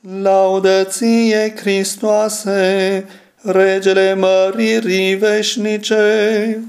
Laudă ție, Hristoase, regele măririi veșnice!